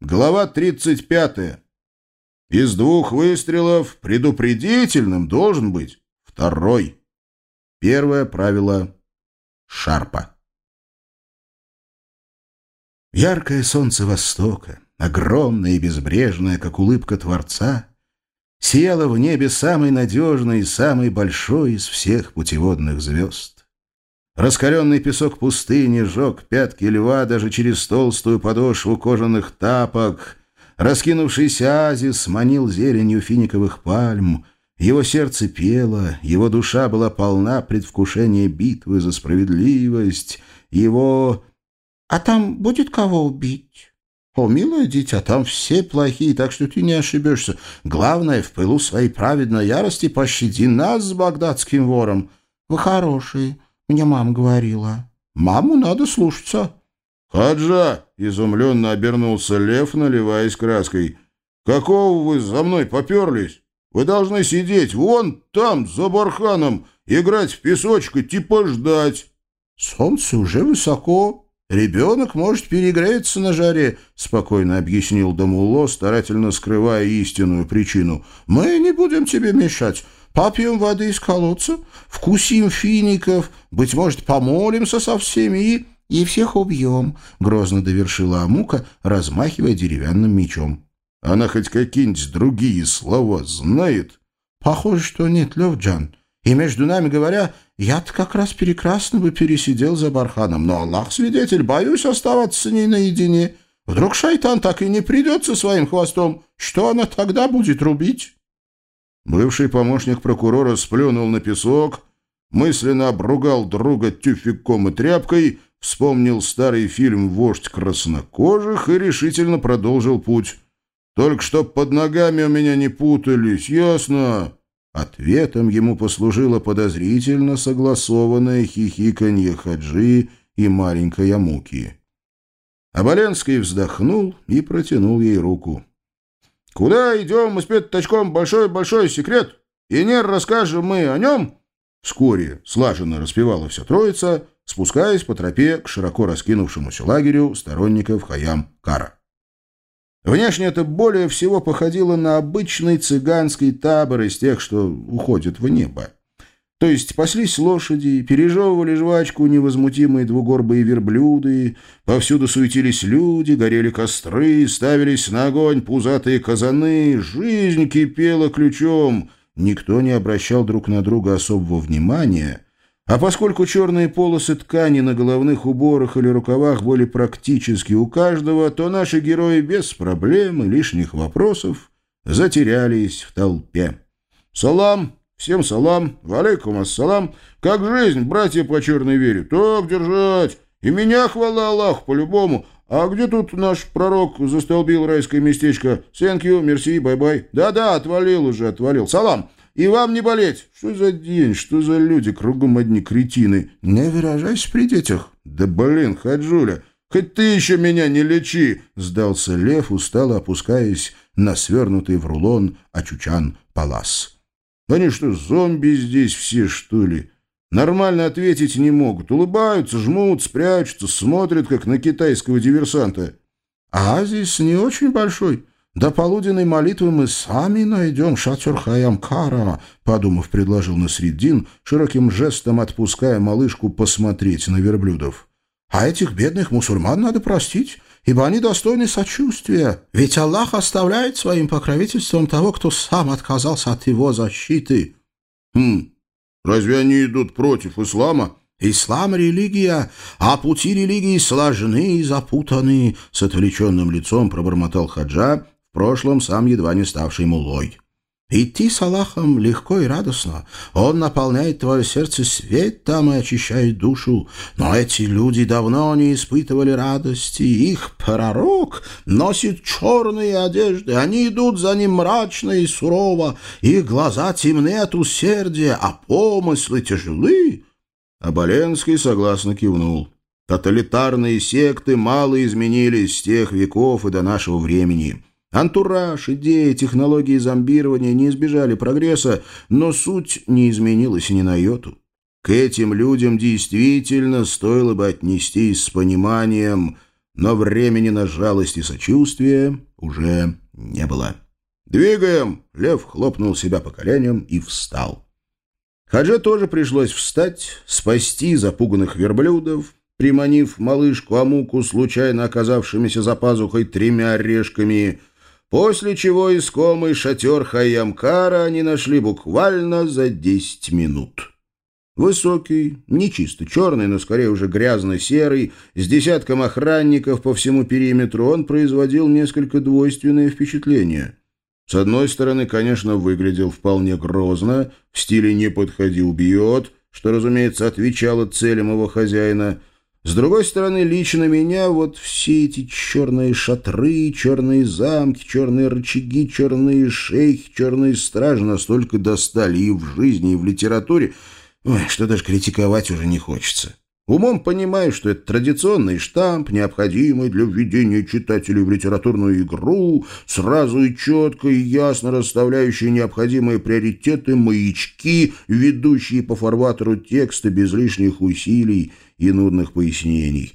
Глава 35. Из двух выстрелов предупредительным должен быть второй. Первое правило Шарпа. Яркое солнце Востока, огромное и безбрежное, как улыбка Творца, сияло в небе самой надежной и самой большой из всех путеводных звезд. Раскаленный песок пустыни жег пятки льва даже через толстую подошву кожаных тапок. Раскинувшийся азис манил зеленью финиковых пальм. Его сердце пело, его душа была полна предвкушения битвы за справедливость. Его... «А там будет кого убить?» «О, милое дитя, там все плохие, так что ты не ошибешься. Главное, в пылу своей праведной ярости пощади нас с багдадским вором». «Вы хорошие». Мне мама говорила. Маму надо слушаться. «Хаджа!» — изумленно обернулся лев, наливаясь краской. «Какого вы за мной поперлись? Вы должны сидеть вон там, за барханом, играть в песочек и типа ждать». «Солнце уже высоко. Ребенок может перегреться на жаре», — спокойно объяснил Дамуло, старательно скрывая истинную причину. «Мы не будем тебе мешать. Попьем воды из колодца, вкусим фиников, быть может, помолимся со всеми и... и всех убьем», — грозно довершила Амука, размахивая деревянным мечом. «Она хоть какие-нибудь другие слова знает?» «Похоже, что нет, Левджан. И между нами говоря, я-то как раз прекрасно бы пересидел за барханом, но Аллах свидетель, боюсь оставаться с ней наедине. Вдруг шайтан так и не придет со своим хвостом. Что она тогда будет рубить?» Бывший помощник прокурора сплюнул на песок, мысленно обругал друга тюфяком и тряпкой, вспомнил старый фильм «Вождь краснокожих» и решительно продолжил путь. «Только чтоб под ногами у меня не путались, ясно?» Ответом ему послужило подозрительно согласованное хихиканье Хаджи и маленькой Амуки. Аболенский вздохнул и протянул ей руку. Куда идем мы с пятачком большой-большой секрет, и не расскажем мы о нем?» Вскоре слаженно распевала вся троица, спускаясь по тропе к широко раскинувшемуся лагерю сторонников Хаям-Кара. Внешне это более всего походило на обычный цыганский табор из тех, что уходят в небо. То есть паслись лошади, пережевывали жвачку невозмутимые двугорбые верблюды, повсюду суетились люди, горели костры, ставились на огонь пузатые казаны, жизнь кипела ключом. Никто не обращал друг на друга особого внимания, а поскольку черные полосы ткани на головных уборах или рукавах были практически у каждого, то наши герои без проблем и лишних вопросов затерялись в толпе. «Салам!» Всем салам, валейкум ассалам. Как жизнь, братья по черной вере? Так держать. И меня, хвала Аллаху, по-любому. А где тут наш пророк застолбил райское местечко? You, мерси, bye-bye. Да-да, отвалил уже, отвалил. Салам. И вам не болеть. Что за день, что за люди, кругом одни кретины. Не выражайся при детях. Да блин, Хаджуля, хоть ты еще меня не лечи, сдался лев, устало опускаясь на свернутый в рулон Ачучан Палас. Они что, зомби здесь все, что ли? Нормально ответить не могут. Улыбаются, жмут, спрячутся, смотрят, как на китайского диверсанта. А здесь не очень большой. До полуденной молитвы мы сами найдем шатер Хаямкара, подумав, предложил Насреддин, широким жестом отпуская малышку посмотреть на верблюдов. А этих бедных мусульман надо простить ибо они достойны сочувствия. Ведь Аллах оставляет своим покровительством того, кто сам отказался от его защиты. Хм, разве они идут против ислама? Ислам — религия, а пути религии сложны и запутаны, с отвлеченным лицом пробормотал Хаджа, в прошлом сам едва не ставший мулой. Идти с Аллахом легко и радостно. Он наполняет твое сердце светом и очищает душу. Но эти люди давно не испытывали радости. Их пророк носит черные одежды. Они идут за ним мрачно и сурово. Их глаза темны от усердия, а помыслы тяжелы. Аболенский согласно кивнул. Тоталитарные секты мало изменились с тех веков и до нашего времени. Антураж, идеи, технологии зомбирования не избежали прогресса, но суть не изменилась ни на йоту. К этим людям действительно стоило бы отнестись с пониманием, но времени на жалость и сочувствие уже не было. «Двигаем!» — Лев хлопнул себя по коленям и встал. Хадже тоже пришлось встать, спасти запуганных верблюдов, приманив малышку Амуку случайно оказавшимися за пазухой тремя орешками, после чего искомый шатер Хайямкара они нашли буквально за десять минут. Высокий, не чисто черный, но скорее уже грязно-серый, с десятком охранников по всему периметру, он производил несколько двойственное впечатление. С одной стороны, конечно, выглядел вполне грозно, в стиле «не подходи, убьет», что, разумеется, отвечало целям его хозяина. С другой стороны, лично меня вот все эти черные шатры, черные замки, черные рычаги, черные шейхи, черные стражи настолько достали и в жизни, и в литературе, Ой, что даже критиковать уже не хочется. Умом понимаю, что это традиционный штамп, необходимый для введения читателей в литературную игру, сразу и четко и ясно расставляющий необходимые приоритеты, маячки, ведущие по фарватеру текста без лишних усилий и нудных пояснений.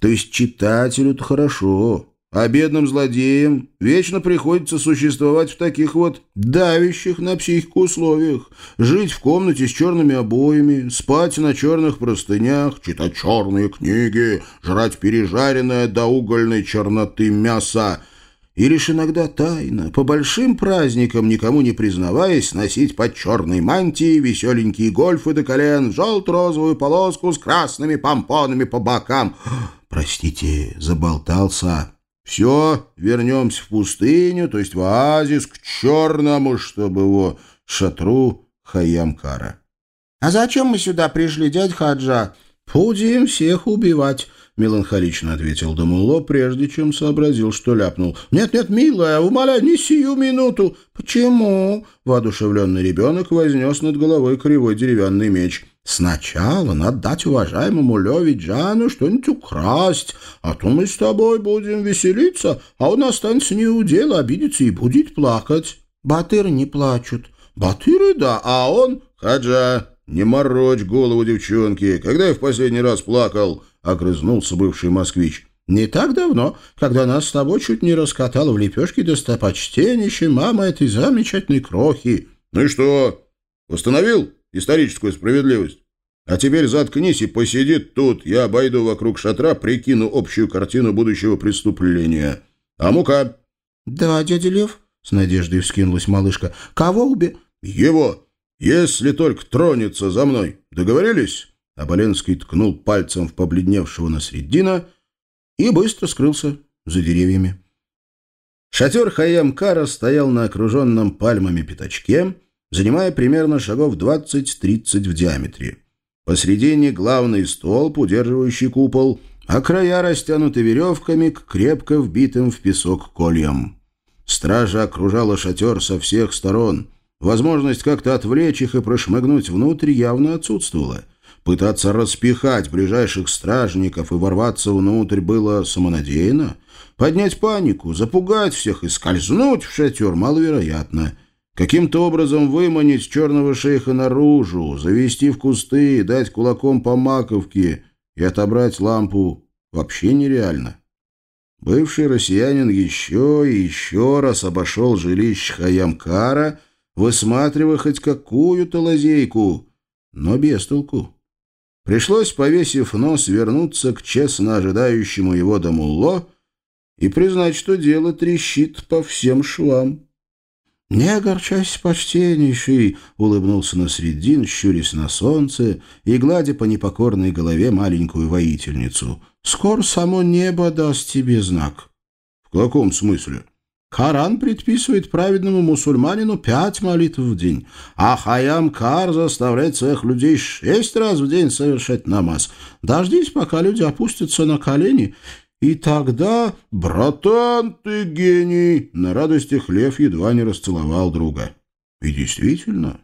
То есть читателю-то хорошо, а бедным злодеям вечно приходится существовать в таких вот давящих на психику условиях. Жить в комнате с черными обоями, спать на черных простынях, читать черные книги, жрать пережаренное до угольной черноты мясо и лишь иногда тайно, по большим праздникам, никому не признаваясь, носить под черной мантией веселенькие гольфы до колен, желто-розовую полоску с красными помпонами по бокам. Простите, заболтался. Все, вернемся в пустыню, то есть в оазис, к черному, чтобы его шатру Хайямкара. — А зачем мы сюда пришли, дядь Хаджа? — Будем всех убивать, — меланхолично ответил Дамуло, прежде чем сообразил, что ляпнул. «Нет, нет, милая, умоляю, не сию минуту!» «Почему?» — воодушевленный ребенок вознес над головой кривой деревянный меч. Сначала надо дать уважаемому Леве Джану что-нибудь украсть, а то мы с тобой будем веселиться, а он останется не у дела, обидится и будет плакать. Батыры не плачут. Батыры, да, а он... Хаджа, не морочь голову девчонки. Когда я в последний раз плакал? Огрызнулся бывший москвич. Не так давно, когда нас с тобой чуть не раскатала в лепешке достопочтеннейшей мама этой замечательной крохи. Ну и что? Восстановил? Историческую справедливость. А теперь заткнись и посиди тут. Я обойду вокруг шатра, прикину общую картину будущего преступления. А мука?» «Да, дядя Лев», — с надеждой вскинулась малышка. «Кого убе...» «Его! Если только тронется за мной. Договорились?» Аболенский ткнул пальцем в побледневшего на средина и быстро скрылся за деревьями. Шатер Хаям-Кара стоял на окруженном пальмами пятачке, занимая примерно шагов 20-30 в диаметре. Посредине главный столб, удерживающий купол, а края растянуты веревками к крепко вбитым в песок кольям. Стража окружала шатер со всех сторон. Возможность как-то отвлечь их и прошмыгнуть внутрь явно отсутствовала. Пытаться распихать ближайших стражников и ворваться внутрь было самонадеянно. Поднять панику, запугать всех и скользнуть в шатер маловероятно. Каким-то образом выманить черного шейха наружу, завести в кусты, дать кулаком по маковке и отобрать лампу вообще нереально. Бывший россиянин еще и еще раз обошел жилище Хаямкара, высматривая хоть какую-то лазейку, но без толку. Пришлось, повесив нос, вернуться к честно ожидающему его Дамулло и признать, что дело трещит по всем швам. «Не огорчайся, почтеннейший!» — улыбнулся Насреддин, щурясь на солнце и гладя по непокорной голове маленькую воительницу. «Скоро само небо даст тебе знак». «В каком смысле?» Коран предписывает праведному мусульманину пять молитв в день, а Хаям Кар заставляет своих людей шесть раз в день совершать намаз. Дождись, пока люди опустятся на колени и тогда, братан, ты гений, на радостях Лев едва не расцеловал друга. И действительно,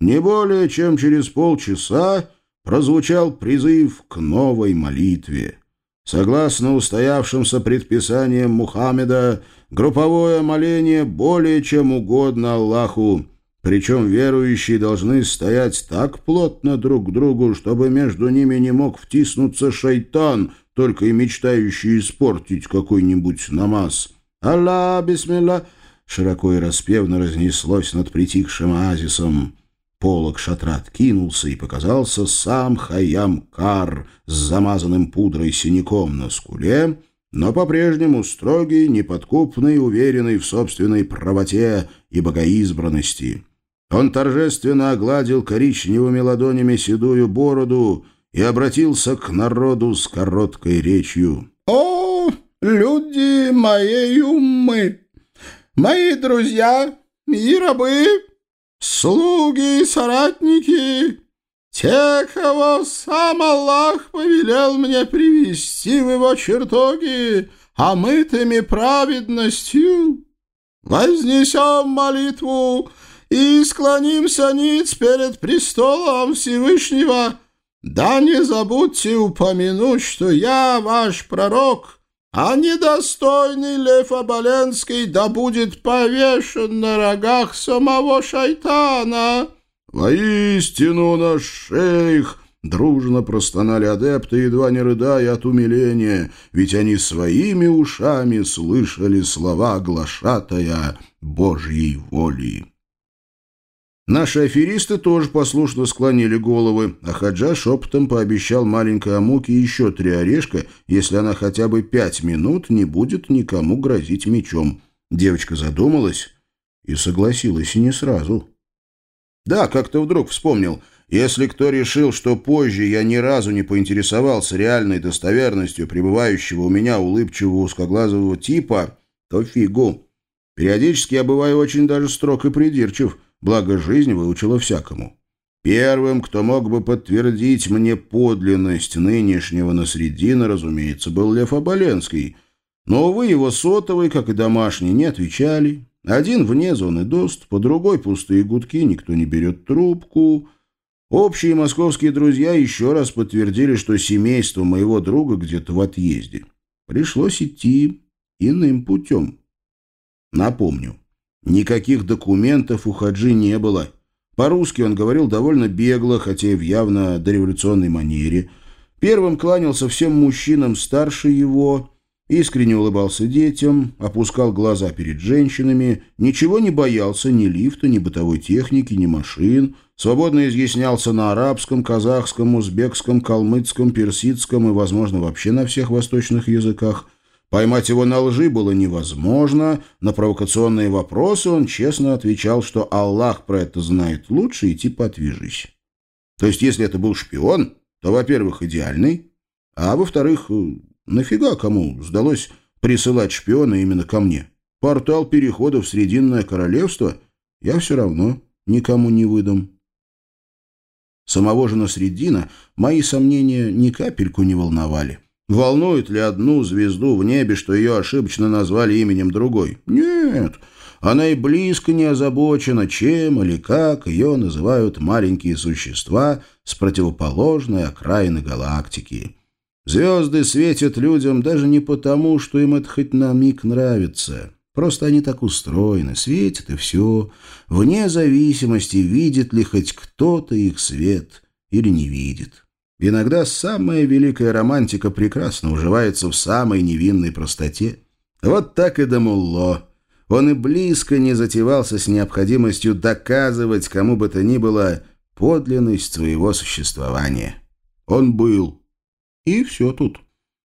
не более чем через полчаса прозвучал призыв к новой молитве. Согласно устоявшимся предписаниям Мухаммеда, групповое моление более чем угодно Аллаху, причем верующие должны стоять так плотно друг к другу, чтобы между ними не мог втиснуться шайтан, только и мечтающие испортить какой-нибудь намаз. «Алла, бисмилля!» широко и распевно разнеслось над притихшим оазисом. Полок шатра откинулся, и показался сам Хаям Кар с замазанным пудрой синяком на скуле, но по-прежнему строгий, неподкупный, уверенный в собственной правоте и богоизбранности. Он торжественно огладил коричневыми ладонями седую бороду и обратился к народу с короткой речью. «О, люди моей умы! Мои друзья и рабы, слуги и соратники, те, кого сам Аллах повелел мне привести в его чертоги, омытыми праведностью, вознесем молитву и склонимся ниц перед престолом Всевышнего. Да не забудьте упомянуть, что я ваш пророк» а недостойный Лев Оболенский да будет повешен на рогах самого шайтана». «Воистину наш шейх!» Дружно простонали адепты, едва не рыдая от умиления, ведь они своими ушами слышали слова глашатая Божьей воли. Наши аферисты тоже послушно склонили головы, а Хаджа шепотом пообещал маленькой Амуке еще три орешка, если она хотя бы пять минут не будет никому грозить мечом. Девочка задумалась и согласилась и не сразу. Да, как-то вдруг вспомнил. Если кто решил, что позже я ни разу не поинтересовался реальной достоверностью пребывающего у меня улыбчивого узкоглазого типа, то фигу. Периодически я бываю очень даже строг и придирчив — благо жизнь выучила всякому. Первым, кто мог бы подтвердить мне подлинность нынешнего Насредина, разумеется, был Лев Оболенский. Но, увы, его сотовый, как и домашний, не отвечали. Один вне зоны доступа, другой пустые гудки, никто не берет трубку. Общие московские друзья еще раз подтвердили, что семейство моего друга где-то в отъезде. Пришлось идти иным путем. Напомню, Никаких документов у Хаджи не было. По-русски он говорил довольно бегло, хотя и в явно дореволюционной манере. Первым кланялся всем мужчинам старше его, искренне улыбался детям, опускал глаза перед женщинами, ничего не боялся ни лифта, ни бытовой техники, ни машин, свободно изъяснялся на арабском, казахском, узбекском, калмыцком, персидском и, возможно, вообще на всех восточных языках – Поймать его на лжи было невозможно. На провокационные вопросы он честно отвечал, что Аллах про это знает лучше, и типа отвяжись. То есть, если это был шпион, то, во-первых, идеальный, а во-вторых, э, нафига кому сдалось присылать шпиона именно ко мне? Портал перехода в Срединное Королевство я все равно никому не выдам. Самого же Насреддина мои сомнения ни капельку не волновали. Волнует ли одну звезду в небе, что ее ошибочно назвали именем другой? Нет, она и близко не озабочена, чем или как ее называют маленькие существа с противоположной окраины галактики. Звезды светят людям даже не потому, что им это хоть на миг нравится. Просто они так устроены, светят и все, вне зависимости, видит ли хоть кто-то их свет или не видит. Иногда самая великая романтика прекрасно уживается в самой невинной простоте. Вот так и Дамулло. Он и близко не затевался с необходимостью доказывать кому бы то ни было подлинность своего существования. Он был. И все тут.